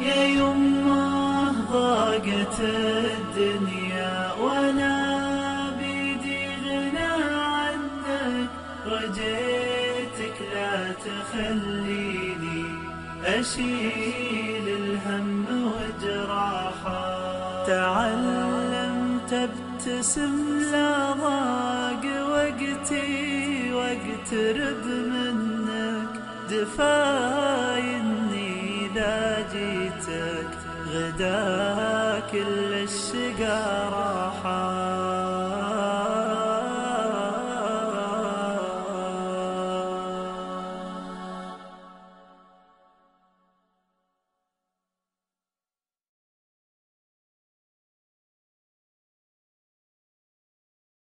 يا يمه ضاقت الدنيا وأنا بيدي غنى عنك. رجيتك لا تخليني أشيل الهم وجراحة. تعلمت ابتسم لا ضاق وقتي واقترب منك. إذا جيتك غدا كل الشقا راحة